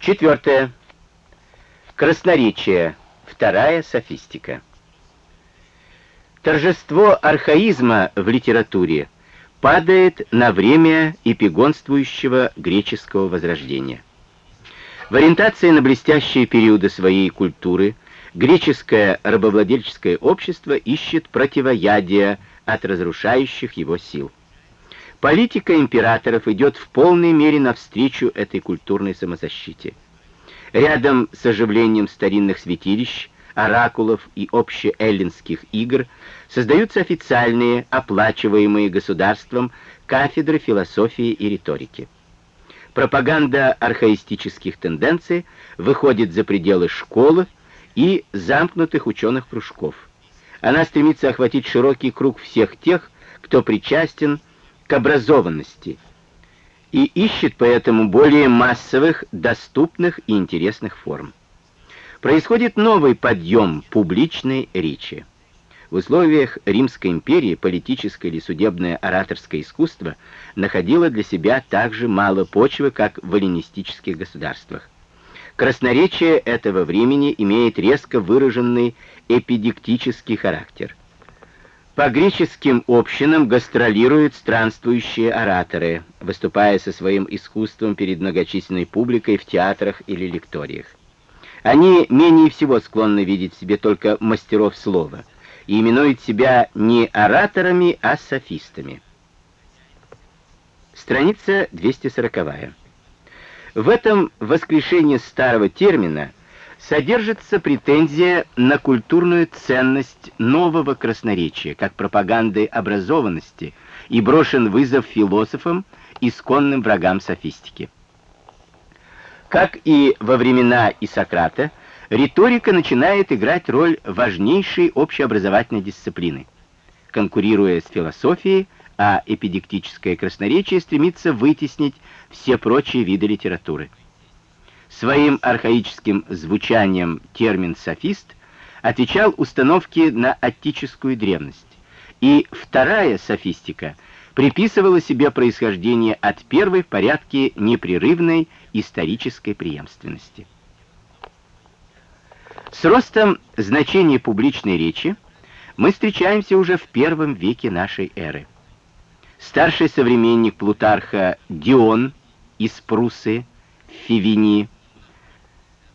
Четвертое. Красноречие. Вторая софистика. Торжество архаизма в литературе падает на время эпигонствующего греческого возрождения. В ориентации на блестящие периоды своей культуры греческое рабовладельческое общество ищет противоядия от разрушающих его сил. Политика императоров идет в полной мере навстречу этой культурной самозащите. Рядом с оживлением старинных святилищ, оракулов и общеэллинских игр создаются официальные, оплачиваемые государством кафедры философии и риторики. Пропаганда архаистических тенденций выходит за пределы школы и замкнутых ученых кружков. Она стремится охватить широкий круг всех тех, кто причастен к образованности и ищет поэтому более массовых, доступных и интересных форм. Происходит новый подъем публичной речи. В условиях Римской империи политическое или судебное ораторское искусство находило для себя так же мало почвы, как в эллинистических государствах. Красноречие этого времени имеет резко выраженный эпидиктический характер. По греческим общинам гастролируют странствующие ораторы, выступая со своим искусством перед многочисленной публикой в театрах или лекториях. Они менее всего склонны видеть в себе только мастеров слова и именуют себя не ораторами, а софистами. Страница 240. В этом воскрешении старого термина содержится претензия на культурную ценность нового красноречия, как пропаганды образованности, и брошен вызов философам, исконным врагам софистики. Как и во времена Исократа, риторика начинает играть роль важнейшей общеобразовательной дисциплины. Конкурируя с философией, а эпидектическое красноречие стремится вытеснить все прочие виды литературы. Своим архаическим звучанием термин «софист» отвечал установке на аттическую древность, и вторая софистика приписывала себе происхождение от первой в порядке непрерывной исторической преемственности. С ростом значения публичной речи мы встречаемся уже в первом веке нашей эры. Старший современник Плутарха Дион из Прусы, Фивини,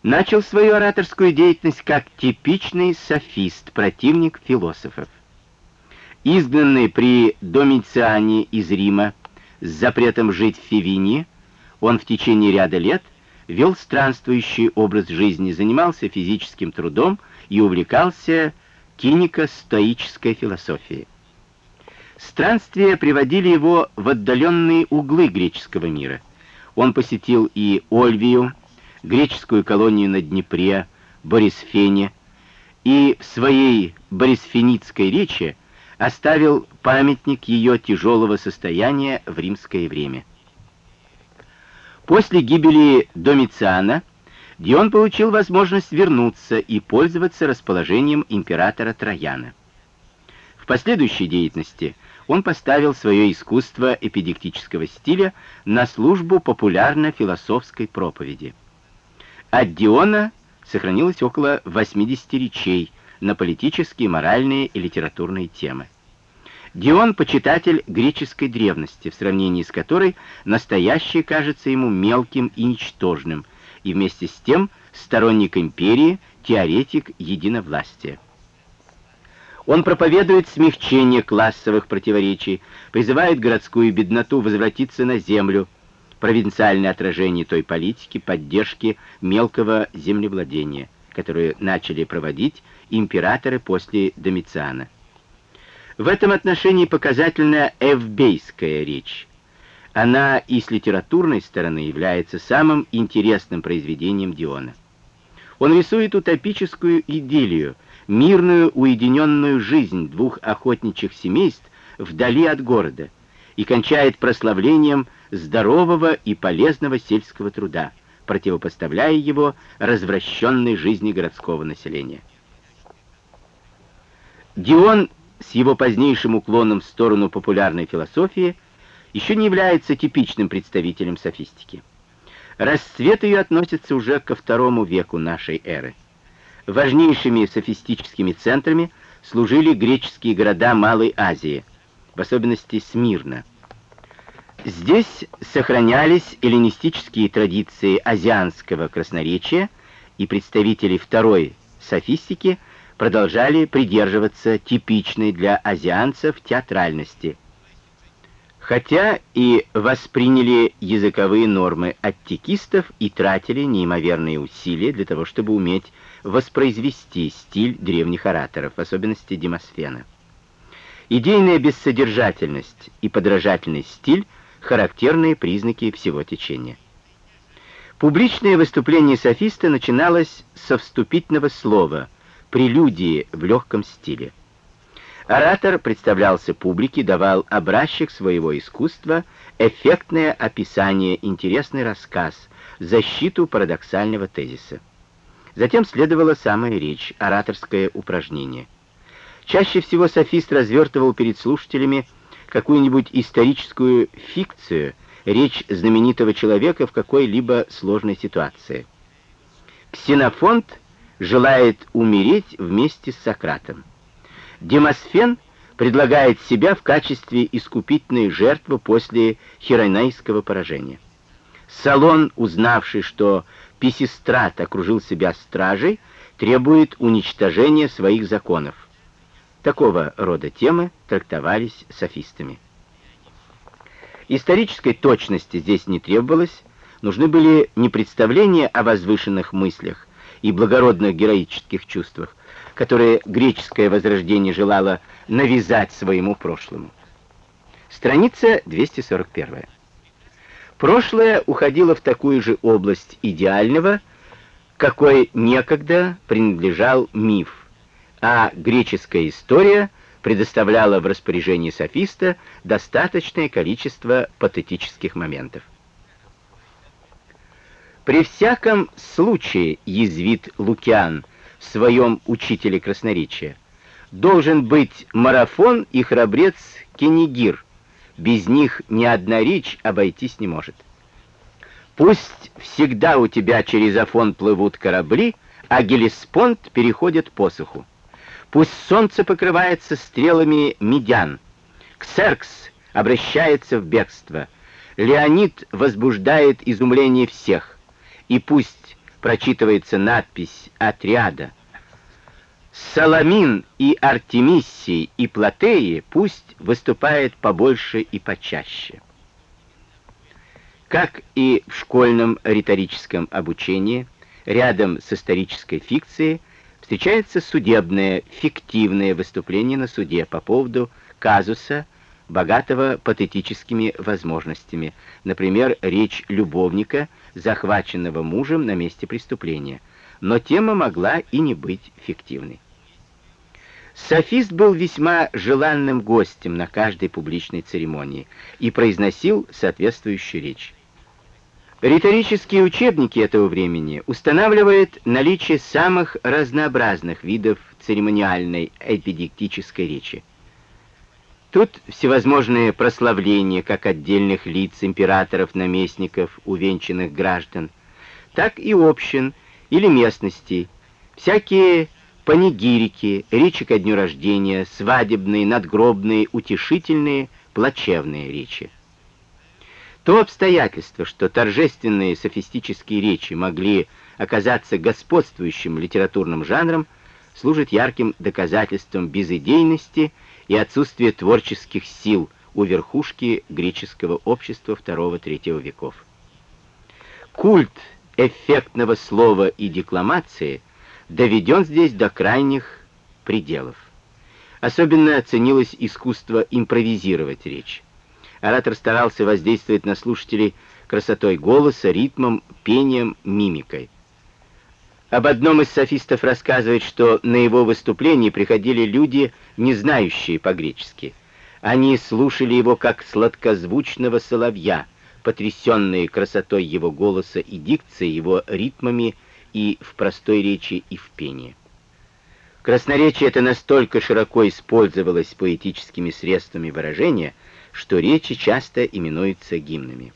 начал свою ораторскую деятельность как типичный софист, противник философов. Изгнанный при Домициане из Рима с запретом жить в Фивине, он в течение ряда лет вел странствующий образ жизни, занимался физическим трудом и увлекался кинико-стоической философией. Странствия приводили его в отдаленные углы греческого мира. Он посетил и Ольвию, греческую колонию на Днепре, Борисфене, и в своей борисфеницкой речи оставил памятник ее тяжелого состояния в римское время. После гибели Домициана Дион получил возможность вернуться и пользоваться расположением императора Трояна. В последующей деятельности он поставил свое искусство эпидектического стиля на службу популярно-философской проповеди. От Диона сохранилось около 80 речей на политические, моральные и литературные темы. Дион — почитатель греческой древности, в сравнении с которой настоящее кажется ему мелким и ничтожным, и вместе с тем сторонник империи, теоретик единовластия. Он проповедует смягчение классовых противоречий, призывает городскую бедноту возвратиться на землю, провинциальное отражение той политики поддержки мелкого землевладения, которую начали проводить императоры после Домициана. В этом отношении показательна эвбейская речь. Она и с литературной стороны является самым интересным произведением Диона. Он рисует утопическую идиллию, мирную уединенную жизнь двух охотничьих семейств вдали от города и кончает прославлением здорового и полезного сельского труда, противопоставляя его развращенной жизни городского населения. Дион с его позднейшим уклоном в сторону популярной философии еще не является типичным представителем софистики. Расцвет ее относится уже ко второму веку нашей эры. Важнейшими софистическими центрами служили греческие города Малой Азии, в особенности Смирна. Здесь сохранялись эллинистические традиции азианского красноречия, и представители второй софистики продолжали придерживаться типичной для азианцев театральности – хотя и восприняли языковые нормы аттикистов и тратили неимоверные усилия для того, чтобы уметь воспроизвести стиль древних ораторов, в особенности Демосфена. Идейная бессодержательность и подражательный стиль — характерные признаки всего течения. Публичное выступление софиста начиналось со вступительного слова, прелюдии в легком стиле. Оратор представлялся публике, давал образчик своего искусства, эффектное описание, интересный рассказ, защиту парадоксального тезиса. Затем следовала самая речь, ораторское упражнение. Чаще всего софист развертывал перед слушателями какую-нибудь историческую фикцию, речь знаменитого человека в какой-либо сложной ситуации. Ксенофонт желает умереть вместе с Сократом. Демосфен предлагает себя в качестве искупительной жертвы после хиронейского поражения. Салон, узнавший, что Писистрат окружил себя стражей, требует уничтожения своих законов. Такого рода темы трактовались софистами. Исторической точности здесь не требовалось, нужны были не представления о возвышенных мыслях и благородных героических чувствах, которые греческое возрождение желало навязать своему прошлому. Страница 241. Прошлое уходило в такую же область идеального, какой некогда принадлежал миф, а греческая история предоставляла в распоряжении софиста достаточное количество патетических моментов. При всяком случае, язвит Лукиан, в своем учителе красноречия. Должен быть марафон и храбрец Кенигир. Без них ни одна речь обойтись не может. Пусть всегда у тебя через Афон плывут корабли, а Гелеспонд переходит посуху. Пусть солнце покрывается стрелами медян. Ксеркс обращается в бегство. Леонид возбуждает изумление всех. И пусть прочитывается надпись отряда. Саламин и Артемиссий и Платеи пусть выступает побольше и почаще. Как и в школьном риторическом обучении, рядом с исторической фикцией встречается судебное, фиктивное выступление на суде по поводу казуса, богатого патетическими возможностями, например, речь любовника, захваченного мужем на месте преступления, но тема могла и не быть фиктивной. Софист был весьма желанным гостем на каждой публичной церемонии и произносил соответствующую речь. Риторические учебники этого времени устанавливают наличие самых разнообразных видов церемониальной эпидектической речи. Тут всевозможные прославления как отдельных лиц, императоров, наместников, увенчанных граждан, так и общин или местностей, всякие панигирики, речи ко дню рождения, свадебные, надгробные, утешительные, плачевные речи. То обстоятельство, что торжественные софистические речи могли оказаться господствующим литературным жанром, служит ярким доказательством безидейности и отсутствие творческих сил у верхушки греческого общества II-III веков. Культ эффектного слова и декламации доведен здесь до крайних пределов. Особенно ценилось искусство импровизировать речь. Оратор старался воздействовать на слушателей красотой голоса, ритмом, пением, мимикой. Об одном из софистов рассказывает, что на его выступлении приходили люди, не знающие по-гречески. Они слушали его как сладкозвучного соловья, потрясенные красотой его голоса и дикцией, его ритмами и в простой речи, и в пении. Красноречие это настолько широко использовалось поэтическими средствами выражения, что речи часто именуются гимнами.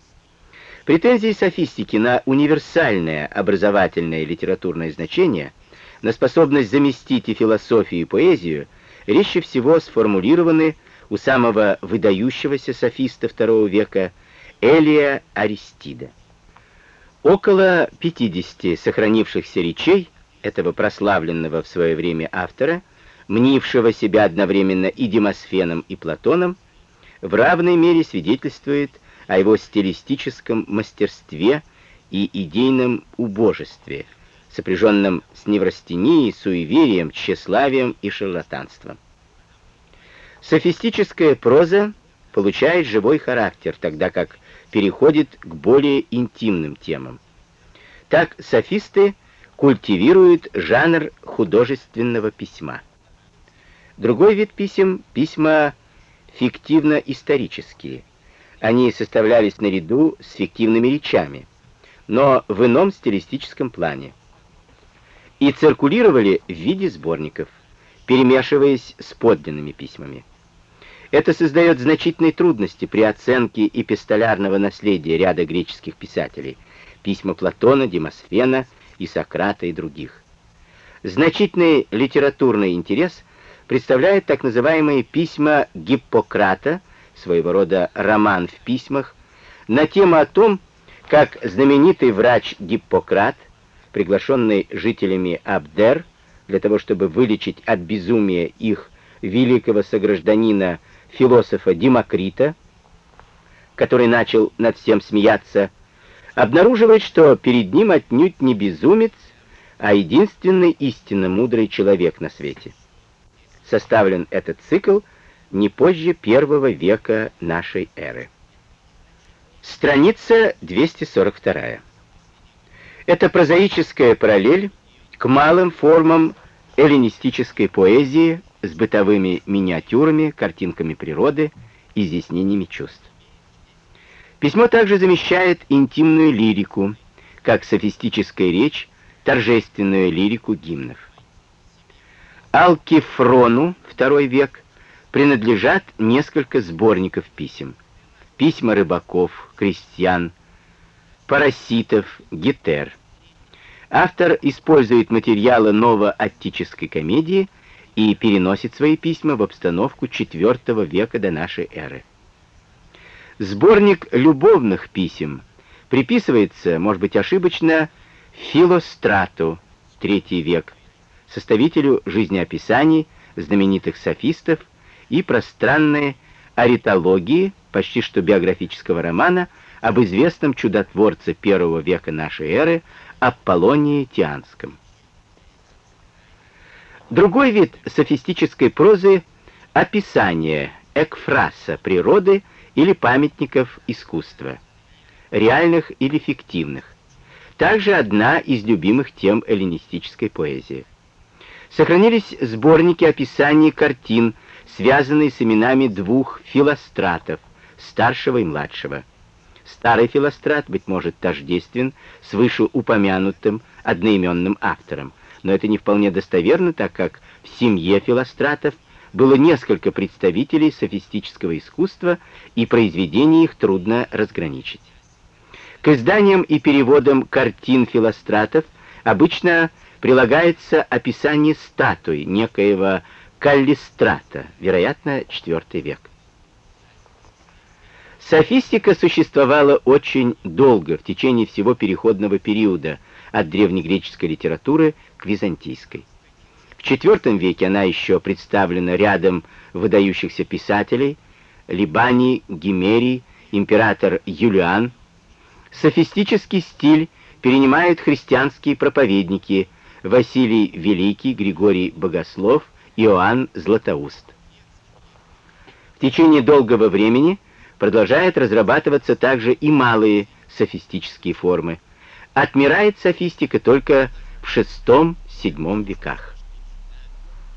Претензии софистики на универсальное образовательное литературное значение, на способность заместить и философию, и поэзию, резче всего сформулированы у самого выдающегося софиста II века Элия Аристида. Около 50 сохранившихся речей этого прославленного в свое время автора, мнившего себя одновременно и Демосфеном, и Платоном, в равной мере свидетельствует о его стилистическом мастерстве и идейном убожестве, сопряженном с неврастенией, суеверием, тщеславием и шарлатанством. Софистическая проза получает живой характер, тогда как переходит к более интимным темам. Так софисты культивируют жанр художественного письма. Другой вид писем — письма фиктивно-исторические. Они составлялись наряду с фиктивными речами, но в ином стилистическом плане. И циркулировали в виде сборников, перемешиваясь с подлинными письмами. Это создает значительные трудности при оценке эпистолярного наследия ряда греческих писателей, письма Платона, Демосфена, и Сократа и других. Значительный литературный интерес представляет так называемые письма Гиппократа, своего рода роман в письмах, на тему о том, как знаменитый врач Гиппократ, приглашенный жителями Абдер для того, чтобы вылечить от безумия их великого согражданина философа Демокрита, который начал над всем смеяться, обнаруживает, что перед ним отнюдь не безумец, а единственный истинно мудрый человек на свете. Составлен этот цикл не позже первого века нашей эры. Страница 242. Это прозаическая параллель к малым формам эллинистической поэзии с бытовыми миниатюрами, картинками природы, изъяснениями чувств. Письмо также замещает интимную лирику, как софистическая речь, торжественную лирику гимнов. Алкифрону, второй век, принадлежат несколько сборников писем. Письма рыбаков, крестьян, параситов, гетер. Автор использует материалы новоаттической комедии и переносит свои письма в обстановку IV века до нашей эры. Сборник любовных писем приписывается, может быть ошибочно, Филострату, III век, составителю жизнеописаний знаменитых софистов и пространной аритологии, почти что биографического романа, об известном чудотворце первого века нашей эры Аполлонии Тианском. Другой вид софистической прозы — описание, экфраса природы — или памятников искусства, реальных или фиктивных. Также одна из любимых тем эллинистической поэзии. Сохранились сборники описаний картин, связанные с именами двух филостратов, старшего и младшего. Старый филострат, быть может, тождествен с вышеупомянутым одноименным автором, но это не вполне достоверно, так как в семье филостратов – было несколько представителей софистического искусства, и произведения их трудно разграничить. К изданиям и переводам картин филостратов обычно прилагается описание статуи некоего Каллистрата, вероятно, IV век. Софистика существовала очень долго, в течение всего переходного периода, от древнегреческой литературы к византийской. В IV веке она еще представлена рядом выдающихся писателей Либаний, Гимерий, император Юлиан. Софистический стиль перенимают христианские проповедники Василий Великий, Григорий Богослов, Иоанн Златоуст. В течение долгого времени продолжают разрабатываться также и малые софистические формы. Отмирает софистика только в VI-VII веках.